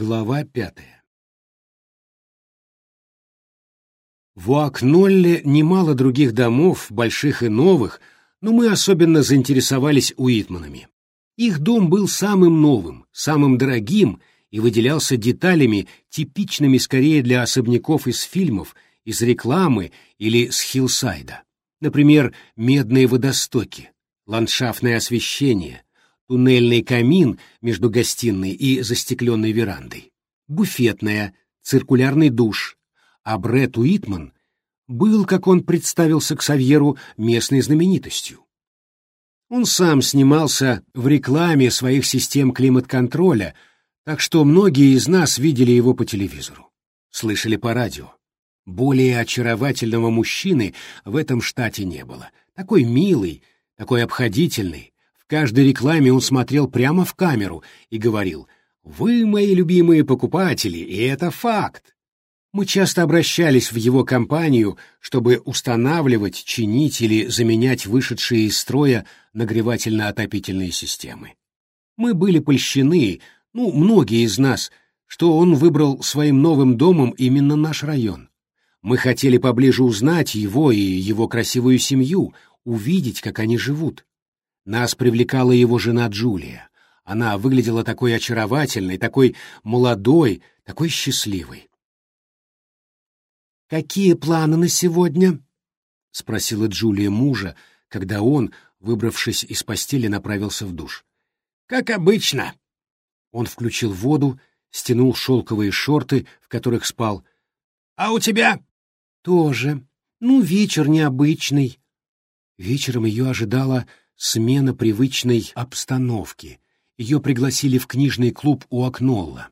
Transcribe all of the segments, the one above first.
Глава пятая В Уакнолле немало других домов, больших и новых, но мы особенно заинтересовались Уитманами. Их дом был самым новым, самым дорогим и выделялся деталями, типичными скорее для особняков из фильмов, из рекламы или с Хиллсайда. Например, медные водостоки, ландшафтное освещение, туннельный камин между гостиной и застекленной верандой, буфетная, циркулярный душ, а Брэд Уитман был, как он представился к Савьеру, местной знаменитостью. Он сам снимался в рекламе своих систем климат-контроля, так что многие из нас видели его по телевизору, слышали по радио. Более очаровательного мужчины в этом штате не было. Такой милый, такой обходительный. Каждой рекламе он смотрел прямо в камеру и говорил «Вы мои любимые покупатели, и это факт». Мы часто обращались в его компанию, чтобы устанавливать, чинить или заменять вышедшие из строя нагревательно-отопительные системы. Мы были польщены, ну, многие из нас, что он выбрал своим новым домом именно наш район. Мы хотели поближе узнать его и его красивую семью, увидеть, как они живут. Нас привлекала его жена Джулия. Она выглядела такой очаровательной, такой молодой, такой счастливой. «Какие планы на сегодня?» — спросила Джулия мужа, когда он, выбравшись из постели, направился в душ. «Как обычно». Он включил воду, стянул шелковые шорты, в которых спал. «А у тебя?» Тоже. Ну, вечер необычный. Вечером ее ожидала смена привычной обстановки. Ее пригласили в книжный клуб у Акнолла.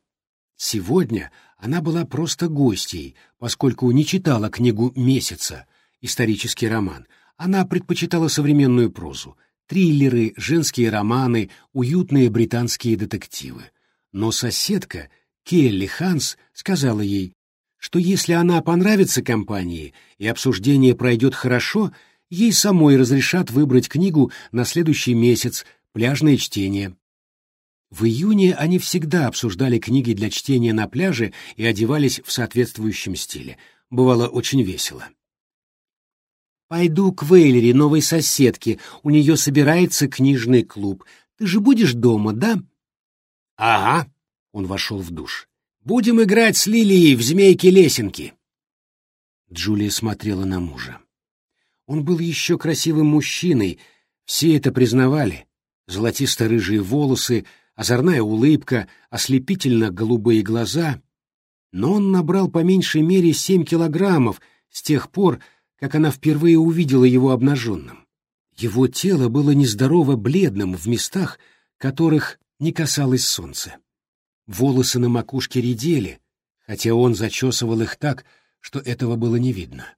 Сегодня она была просто гостьей, поскольку не читала книгу «Месяца», исторический роман. Она предпочитала современную прозу, триллеры, женские романы, уютные британские детективы. Но соседка, Келли Ханс, сказала ей, что если она понравится компании и обсуждение пройдет хорошо, ей самой разрешат выбрать книгу на следующий месяц «Пляжное чтение». В июне они всегда обсуждали книги для чтения на пляже и одевались в соответствующем стиле. Бывало очень весело. «Пойду к Вейлери, новой соседке. У нее собирается книжный клуб. Ты же будешь дома, да?» «Ага», — он вошел в душ. Будем играть с Лилией в змейки-лесенки. Джулия смотрела на мужа. Он был еще красивым мужчиной, все это признавали. Золотисто-рыжие волосы, озорная улыбка, ослепительно-голубые глаза. Но он набрал по меньшей мере семь килограммов с тех пор, как она впервые увидела его обнаженным. Его тело было нездорово бледным в местах, которых не касалось солнца. Волосы на макушке редели, хотя он зачесывал их так, что этого было не видно.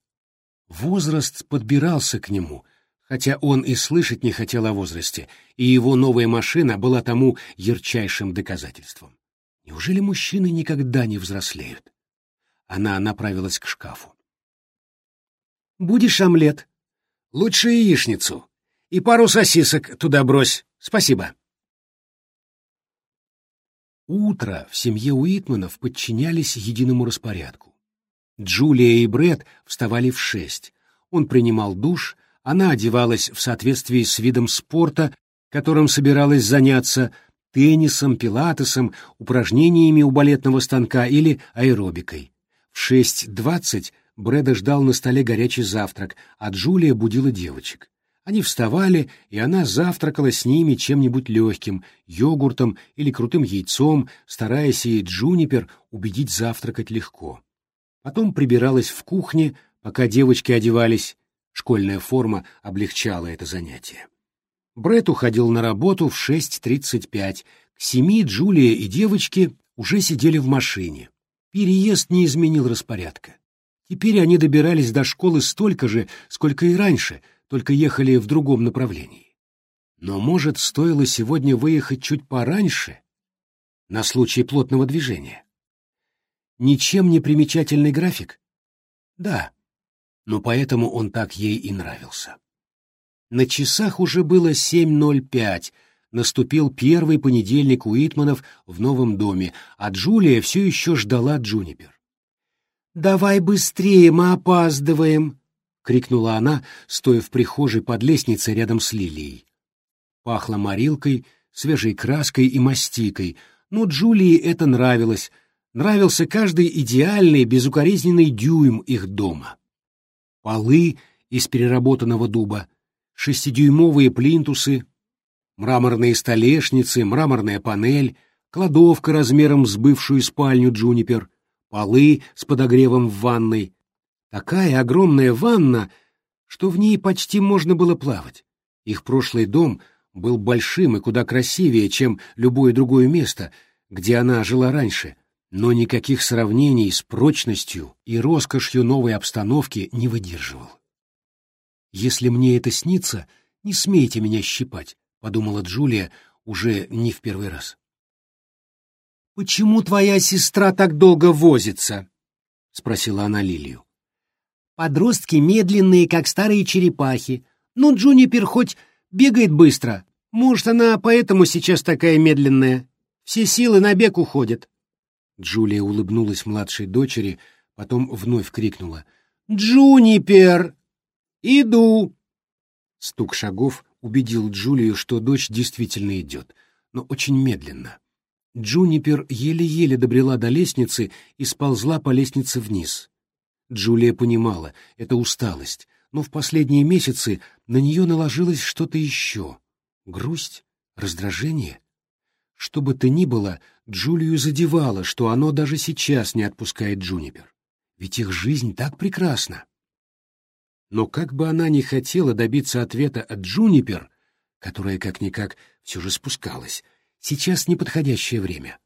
Возраст подбирался к нему, хотя он и слышать не хотел о возрасте, и его новая машина была тому ярчайшим доказательством. Неужели мужчины никогда не взрослеют? Она направилась к шкафу. «Будешь омлет?» «Лучше яичницу. И пару сосисок туда брось. Спасибо». Утро в семье Уитманов подчинялись единому распорядку. Джулия и Бред вставали в шесть. Он принимал душ, она одевалась в соответствии с видом спорта, которым собиралась заняться, теннисом, пилатесом, упражнениями у балетного станка или аэробикой. В шесть двадцать Брэда ждал на столе горячий завтрак, а Джулия будила девочек. Они вставали, и она завтракала с ними чем-нибудь легким, йогуртом или крутым яйцом, стараясь и Джунипер убедить завтракать легко. Потом прибиралась в кухне, пока девочки одевались. Школьная форма облегчала это занятие. Бред уходил на работу в 6.35. К семи Джулия и девочки уже сидели в машине. Переезд не изменил распорядка. Теперь они добирались до школы столько же, сколько и раньше — только ехали в другом направлении. Но, может, стоило сегодня выехать чуть пораньше, на случай плотного движения? Ничем не примечательный график? Да, но поэтому он так ей и нравился. На часах уже было 7.05, наступил первый понедельник Уитманов в новом доме, а Джулия все еще ждала Джунипер. «Давай быстрее, мы опаздываем!» — крикнула она, стоя в прихожей под лестницей рядом с Лилией. Пахло морилкой, свежей краской и мастикой, но Джулии это нравилось, нравился каждый идеальный, безукоризненный дюйм их дома. Полы из переработанного дуба, шестидюймовые плинтусы, мраморные столешницы, мраморная панель, кладовка размером с бывшую спальню Джунипер, полы с подогревом в ванной. Такая огромная ванна, что в ней почти можно было плавать. Их прошлый дом был большим и куда красивее, чем любое другое место, где она жила раньше, но никаких сравнений с прочностью и роскошью новой обстановки не выдерживал. «Если мне это снится, не смейте меня щипать», — подумала Джулия уже не в первый раз. «Почему твоя сестра так долго возится?» — спросила она Лилию. «Подростки медленные, как старые черепахи. Ну, Джунипер хоть бегает быстро. Может, она поэтому сейчас такая медленная. Все силы на бег уходят». Джулия улыбнулась младшей дочери, потом вновь крикнула. «Джунипер! Иду!» Стук шагов убедил Джулию, что дочь действительно идет, но очень медленно. Джунипер еле-еле добрела до лестницы и сползла по лестнице вниз. Джулия понимала, это усталость, но в последние месяцы на нее наложилось что-то еще. Грусть? Раздражение? Что бы то ни было, Джулию задевало, что оно даже сейчас не отпускает Джунипер. Ведь их жизнь так прекрасна. Но как бы она ни хотела добиться ответа от Джунипер, которая как-никак все же спускалась, сейчас неподходящее время.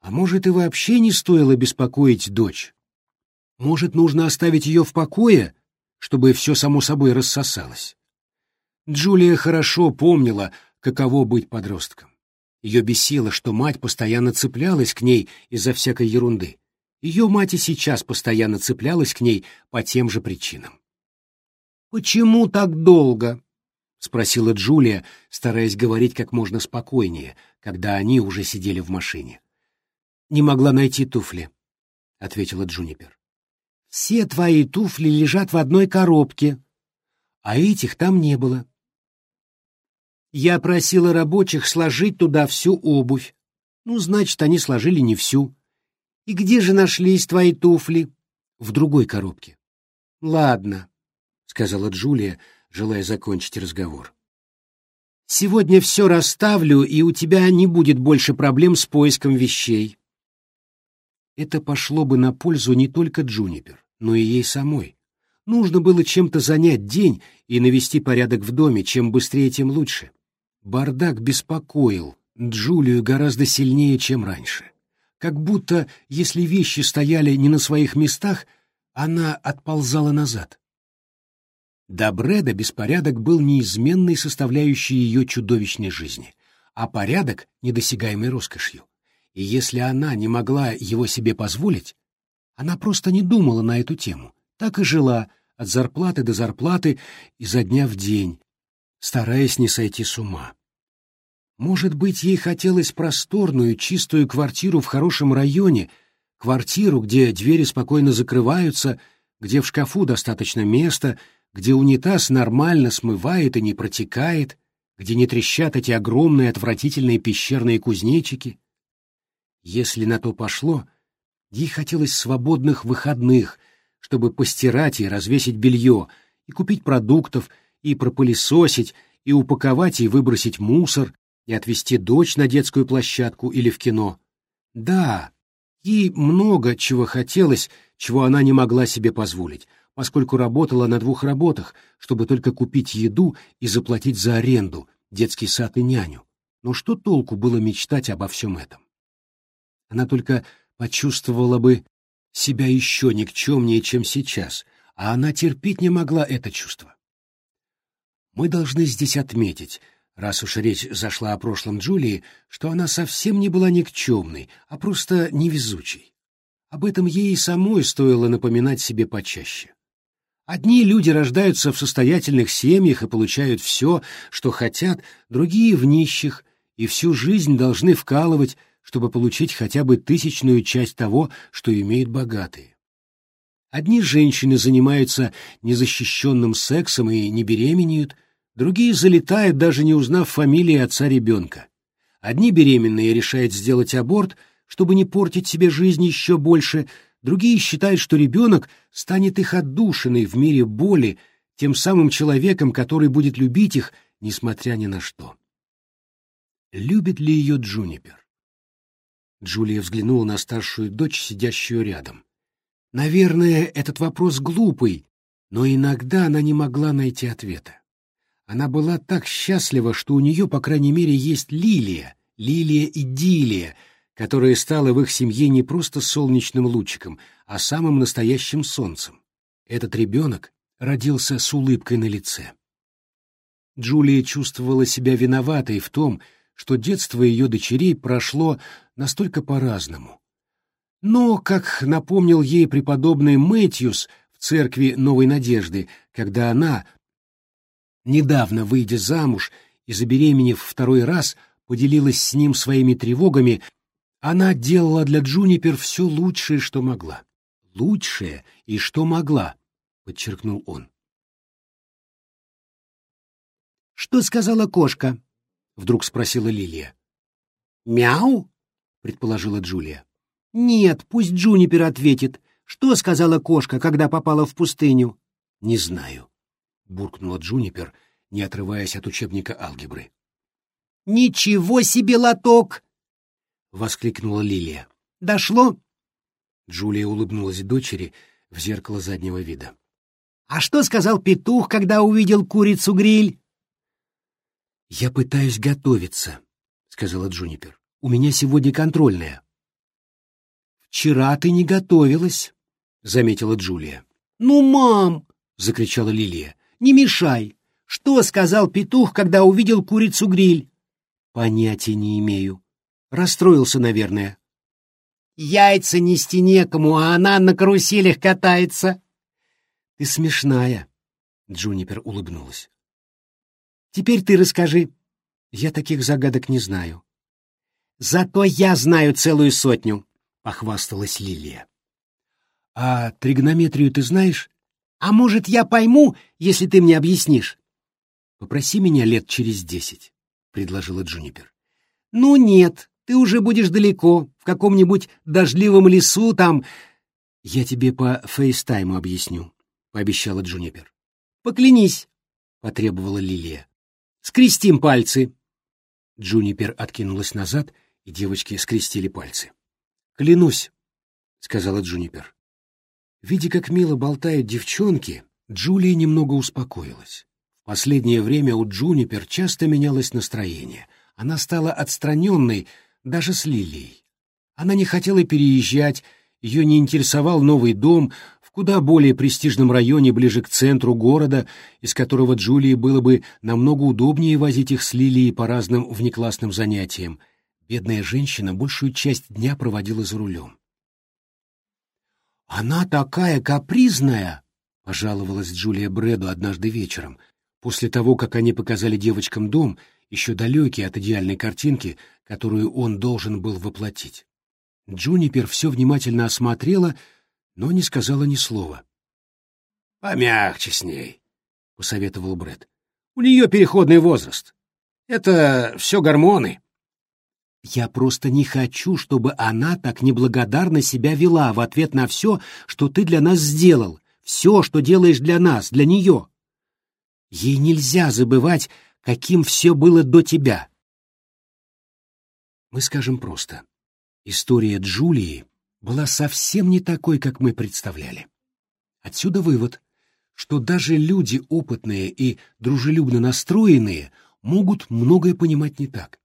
А может, и вообще не стоило беспокоить дочь? Может, нужно оставить ее в покое, чтобы все само собой рассосалось? Джулия хорошо помнила, каково быть подростком. Ее бесило, что мать постоянно цеплялась к ней из-за всякой ерунды. Ее мать и сейчас постоянно цеплялась к ней по тем же причинам. «Почему так долго?» — спросила Джулия, стараясь говорить как можно спокойнее, когда они уже сидели в машине. «Не могла найти туфли», — ответила Джунипер. «Все твои туфли лежат в одной коробке, а этих там не было. Я просила рабочих сложить туда всю обувь. Ну, значит, они сложили не всю. И где же нашлись твои туфли? В другой коробке. Ладно, сказала Джулия, желая закончить разговор. Сегодня все расставлю, и у тебя не будет больше проблем с поиском вещей. Это пошло бы на пользу не только Джунипер, но и ей самой. Нужно было чем-то занять день и навести порядок в доме, чем быстрее, тем лучше. Бардак беспокоил Джулию гораздо сильнее, чем раньше. Как будто, если вещи стояли не на своих местах, она отползала назад. До Брэда беспорядок был неизменной составляющей ее чудовищной жизни, а порядок — недосягаемой роскошью. И если она не могла его себе позволить, она просто не думала на эту тему, так и жила от зарплаты до зарплаты изо дня в день, стараясь не сойти с ума. Может быть, ей хотелось просторную, чистую квартиру в хорошем районе, квартиру, где двери спокойно закрываются, где в шкафу достаточно места — где унитаз нормально смывает и не протекает, где не трещат эти огромные отвратительные пещерные кузнечики. Если на то пошло, ей хотелось свободных выходных, чтобы постирать и развесить белье, и купить продуктов, и пропылесосить, и упаковать и выбросить мусор, и отвезти дочь на детскую площадку или в кино. Да, ей много чего хотелось, чего она не могла себе позволить, поскольку работала на двух работах, чтобы только купить еду и заплатить за аренду, детский сад и няню. Но что толку было мечтать обо всем этом? Она только почувствовала бы себя еще никчемнее, чем сейчас, а она терпеть не могла это чувство. Мы должны здесь отметить, раз уж речь зашла о прошлом Джулии, что она совсем не была никчемной, а просто невезучей. Об этом ей самой стоило напоминать себе почаще. Одни люди рождаются в состоятельных семьях и получают все, что хотят, другие — в нищих, и всю жизнь должны вкалывать, чтобы получить хотя бы тысячную часть того, что имеют богатые. Одни женщины занимаются незащищенным сексом и не беременеют, другие залетают, даже не узнав фамилии отца ребенка. Одни беременные решают сделать аборт, чтобы не портить себе жизнь еще больше, другие считают, что ребенок станет их отдушиной в мире боли, тем самым человеком, который будет любить их, несмотря ни на что. Любит ли ее Джунипер? Джулия взглянула на старшую дочь, сидящую рядом. Наверное, этот вопрос глупый, но иногда она не могла найти ответа. Она была так счастлива, что у нее, по крайней мере, есть Лилия, Лилия Идиллия, которая стала в их семье не просто солнечным лучиком, а самым настоящим солнцем. Этот ребенок родился с улыбкой на лице. Джулия чувствовала себя виноватой в том, что детство ее дочерей прошло настолько по-разному. Но, как напомнил ей преподобный Мэтьюс в церкви Новой Надежды, когда она, недавно выйдя замуж и забеременев второй раз, поделилась с ним своими тревогами, она делала для Джунипер все лучшее, что могла. Лучшее и что могла, подчеркнул он. «Что сказала кошка?» вдруг спросила Лилия. Мяу? предположила Джулия. Нет, пусть Джунипер ответит. Что сказала кошка, когда попала в пустыню? Не знаю, буркнула Джунипер, не отрываясь от учебника алгебры. Ничего себе лоток! воскликнула Лилия. Дошло? Джулия улыбнулась дочери в зеркало заднего вида. А что сказал петух, когда увидел курицу-гриль? «Я пытаюсь готовиться», — сказала Джунипер. «У меня сегодня контрольная». «Вчера ты не готовилась», — заметила Джулия. «Ну, мам!» — закричала Лилия. «Не мешай! Что сказал петух, когда увидел курицу-гриль?» «Понятия не имею. Расстроился, наверное». «Яйца нести некому, а она на каруселях катается». «Ты смешная», — Джунипер улыбнулась. Теперь ты расскажи. Я таких загадок не знаю. Зато я знаю целую сотню, — похвасталась Лилия. А тригонометрию ты знаешь? А может, я пойму, если ты мне объяснишь? Попроси меня лет через десять, — предложила Джунипер. Ну нет, ты уже будешь далеко, в каком-нибудь дождливом лесу там... Я тебе по фейстайму объясню, — пообещала Джунипер. Поклянись, — потребовала Лилия. Скрестим пальцы. Джунипер откинулась назад, и девочки скрестили пальцы. «Клянусь», — сказала Джунипер. Видя, как мило болтают девчонки, Джулия немного успокоилась. В последнее время у Джунипер часто менялось настроение. Она стала отстраненной даже с Лилией. Она не хотела переезжать, ее не интересовал новый дом, в куда более престижном районе ближе к центру города, из которого Джулии было бы намного удобнее возить их с Лилией по разным внеклассным занятиям. Бедная женщина большую часть дня проводила за рулем. «Она такая капризная!» — пожаловалась Джулия Бреду однажды вечером, после того, как они показали девочкам дом, еще далекий от идеальной картинки, которую он должен был воплотить. Джунипер все внимательно осмотрела, но не сказала ни слова. «Помягче с ней», — посоветовал Брэд. «У нее переходный возраст. Это все гормоны». «Я просто не хочу, чтобы она так неблагодарно себя вела в ответ на все, что ты для нас сделал, все, что делаешь для нас, для нее. Ей нельзя забывать, каким все было до тебя». Мы скажем просто. История Джулии была совсем не такой, как мы представляли. Отсюда вывод, что даже люди опытные и дружелюбно настроенные могут многое понимать не так.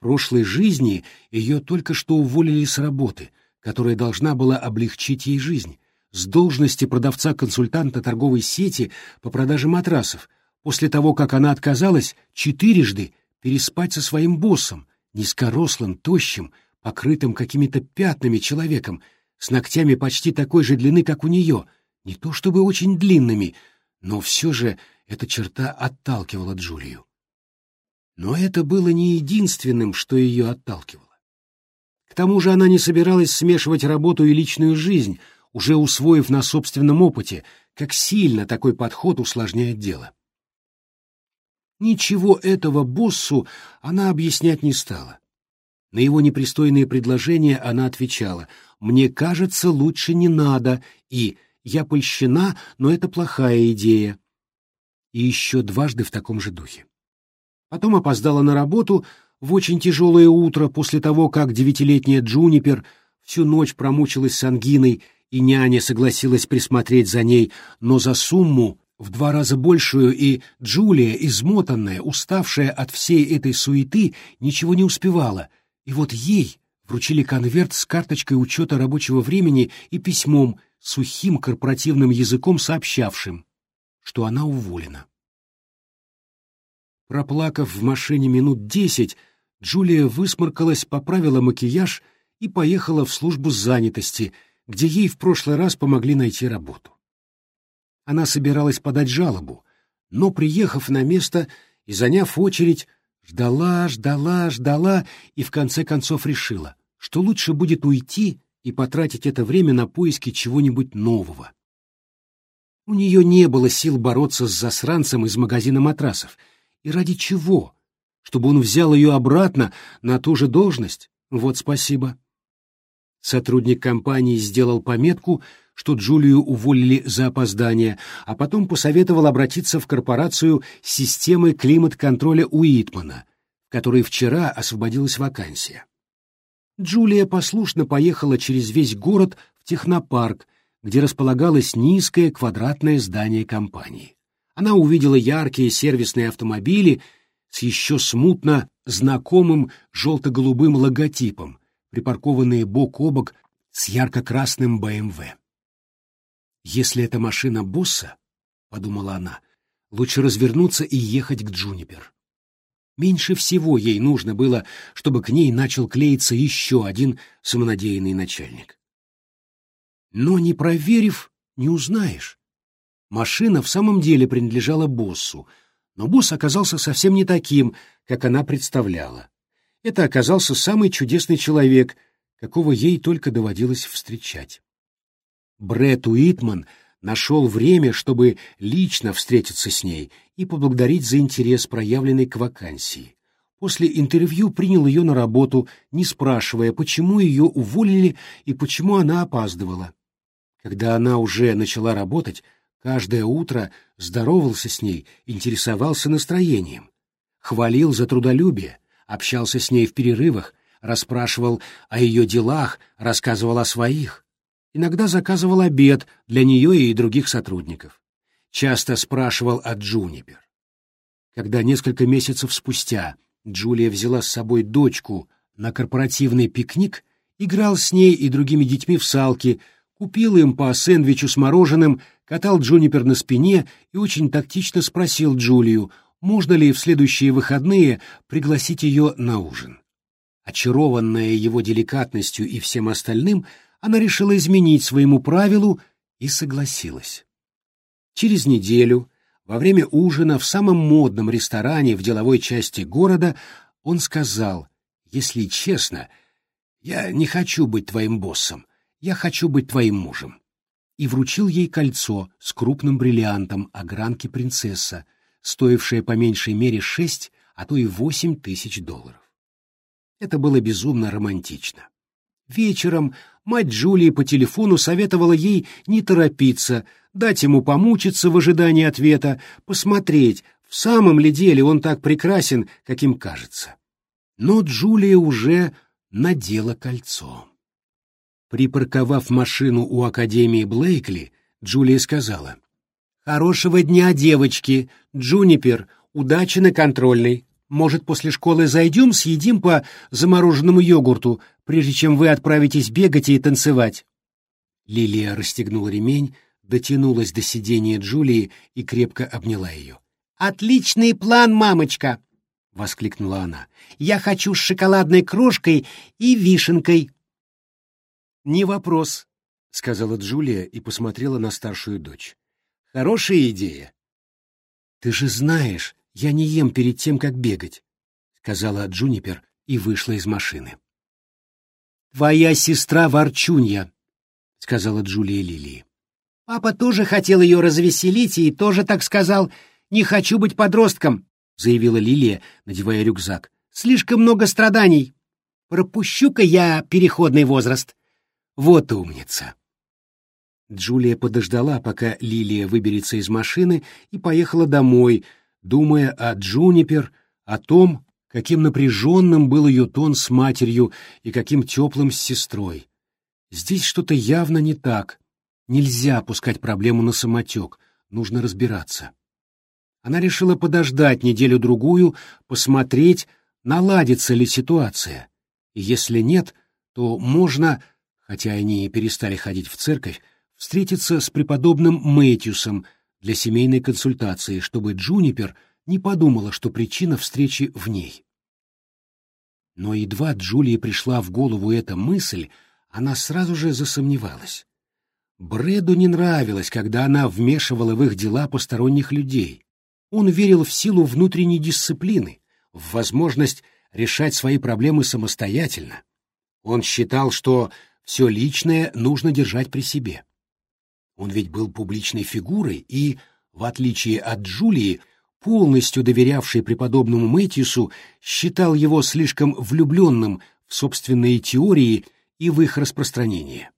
Прошлой жизни ее только что уволили с работы, которая должна была облегчить ей жизнь, с должности продавца-консультанта торговой сети по продаже матрасов, после того, как она отказалась четырежды переспать со своим боссом, низкорослым, тощим, покрытым какими-то пятнами человеком, с ногтями почти такой же длины, как у нее, не то чтобы очень длинными, но все же эта черта отталкивала Джулию. Но это было не единственным, что ее отталкивало. К тому же она не собиралась смешивать работу и личную жизнь, уже усвоив на собственном опыте, как сильно такой подход усложняет дело. Ничего этого боссу она объяснять не стала. На его непристойные предложения она отвечала «Мне кажется, лучше не надо» и «Я польщена, но это плохая идея». И еще дважды в таком же духе. Потом опоздала на работу в очень тяжелое утро после того, как девятилетняя Джунипер всю ночь промучилась с ангиной, и няня согласилась присмотреть за ней, но за сумму в два раза большую, и Джулия, измотанная, уставшая от всей этой суеты, ничего не успевала — и вот ей вручили конверт с карточкой учета рабочего времени и письмом, сухим корпоративным языком сообщавшим, что она уволена. Проплакав в машине минут десять, Джулия высморкалась, поправила макияж и поехала в службу занятости, где ей в прошлый раз помогли найти работу. Она собиралась подать жалобу, но, приехав на место и заняв очередь, Ждала, ждала, ждала и в конце концов решила, что лучше будет уйти и потратить это время на поиски чего-нибудь нового. У нее не было сил бороться с засранцем из магазина матрасов. И ради чего? Чтобы он взял ее обратно на ту же должность? Вот спасибо. Сотрудник компании сделал пометку, что Джулию уволили за опоздание, а потом посоветовал обратиться в корпорацию с системой климат-контроля Уитмана, которой вчера освободилась вакансия. Джулия послушно поехала через весь город в технопарк, где располагалось низкое квадратное здание компании. Она увидела яркие сервисные автомобили с еще смутно знакомым желто-голубым логотипом, припаркованные бок о бок с ярко-красным БМВ. «Если это машина босса, — подумала она, — лучше развернуться и ехать к Джунипер». Меньше всего ей нужно было, чтобы к ней начал клеиться еще один самонадеянный начальник. Но не проверив, не узнаешь. Машина в самом деле принадлежала боссу, но босс оказался совсем не таким, как она представляла. Это оказался самый чудесный человек, какого ей только доводилось встречать. Брэд Уитман нашел время, чтобы лично встретиться с ней и поблагодарить за интерес, проявленный к вакансии. После интервью принял ее на работу, не спрашивая, почему ее уволили и почему она опаздывала. Когда она уже начала работать, каждое утро здоровался с ней, интересовался настроением, хвалил за трудолюбие, общался с ней в перерывах, расспрашивал о ее делах, рассказывал о своих. Иногда заказывал обед для нее и других сотрудников. Часто спрашивал о Джунипер. Когда несколько месяцев спустя Джулия взяла с собой дочку на корпоративный пикник, играл с ней и другими детьми в салки, купил им по сэндвичу с мороженым, катал Джунипер на спине и очень тактично спросил Джулию, можно ли в следующие выходные пригласить ее на ужин. Очарованная его деликатностью и всем остальным, она решила изменить своему правилу и согласилась. Через неделю, во время ужина в самом модном ресторане в деловой части города, он сказал, «Если честно, я не хочу быть твоим боссом, я хочу быть твоим мужем» и вручил ей кольцо с крупным бриллиантом огранки принцесса, стоившее по меньшей мере шесть, а то и восемь тысяч долларов. Это было безумно романтично. Вечером мать Джулии по телефону советовала ей не торопиться, дать ему помучиться в ожидании ответа, посмотреть, в самом ли деле он так прекрасен, каким кажется. Но Джулия уже надела кольцо. Припарковав машину у Академии Блейкли, Джулия сказала, «Хорошего дня, девочки! Джунипер, удачи на контрольной!» Может, после школы зайдем, съедим по замороженному йогурту, прежде чем вы отправитесь бегать и танцевать?» Лилия расстегнула ремень, дотянулась до сидения Джулии и крепко обняла ее. «Отличный план, мамочка!» — воскликнула она. «Я хочу с шоколадной крошкой и вишенкой». «Не вопрос», — сказала Джулия и посмотрела на старшую дочь. «Хорошая идея». «Ты же знаешь, я не ем перед тем, как бегать. — сказала Джунипер и вышла из машины. «Твоя сестра ворчунья», — сказала Джулия Лилии. «Папа тоже хотел ее развеселить и тоже так сказал. Не хочу быть подростком», — заявила Лилия, надевая рюкзак. «Слишком много страданий. Пропущу-ка я переходный возраст». «Вот умница», Джулия подождала, пока Лилия выберется из машины, и поехала домой, думая о Джунипер, о том, каким напряженным был ее тон с матерью и каким теплым с сестрой. Здесь что-то явно не так. Нельзя опускать проблему на самотек, нужно разбираться. Она решила подождать неделю-другую, посмотреть, наладится ли ситуация. И если нет, то можно, хотя они и перестали ходить в церковь, встретиться с преподобным Мэтьюсом для семейной консультации, чтобы Джунипер не подумала, что причина встречи в ней. Но едва Джулии пришла в голову эта мысль, она сразу же засомневалась. Брэду не нравилось, когда она вмешивала в их дела посторонних людей. Он верил в силу внутренней дисциплины, в возможность решать свои проблемы самостоятельно. Он считал, что все личное нужно держать при себе. Он ведь был публичной фигурой и, в отличие от Джулии, полностью доверявший преподобному Мэтьюсу, считал его слишком влюбленным в собственные теории и в их распространение.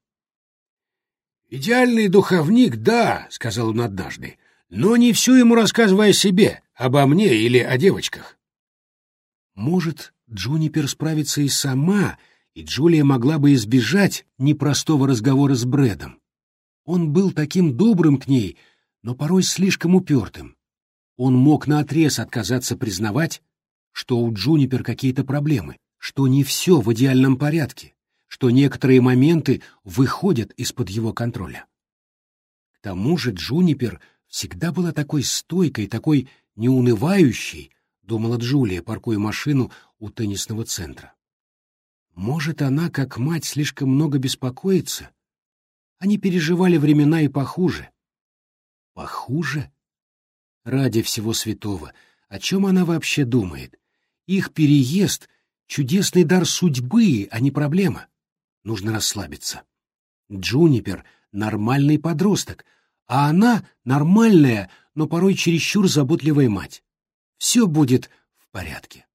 «Идеальный духовник, да», — сказал он однажды, — «но не все ему рассказывая о себе, обо мне или о девочках». Может, Джунипер справится и сама, и Джулия могла бы избежать непростого разговора с Брэдом. Он был таким добрым к ней, но порой слишком упертым. Он мог наотрез отказаться признавать, что у Джунипер какие-то проблемы, что не все в идеальном порядке, что некоторые моменты выходят из-под его контроля. К тому же Джунипер всегда была такой стойкой, такой неунывающей, думала Джулия, паркуя машину у теннисного центра. Может, она, как мать, слишком много беспокоится, они переживали времена и похуже. Похуже? Ради всего святого, о чем она вообще думает? Их переезд — чудесный дар судьбы, а не проблема. Нужно расслабиться. Джунипер — нормальный подросток, а она — нормальная, но порой чересчур заботливая мать. Все будет в порядке.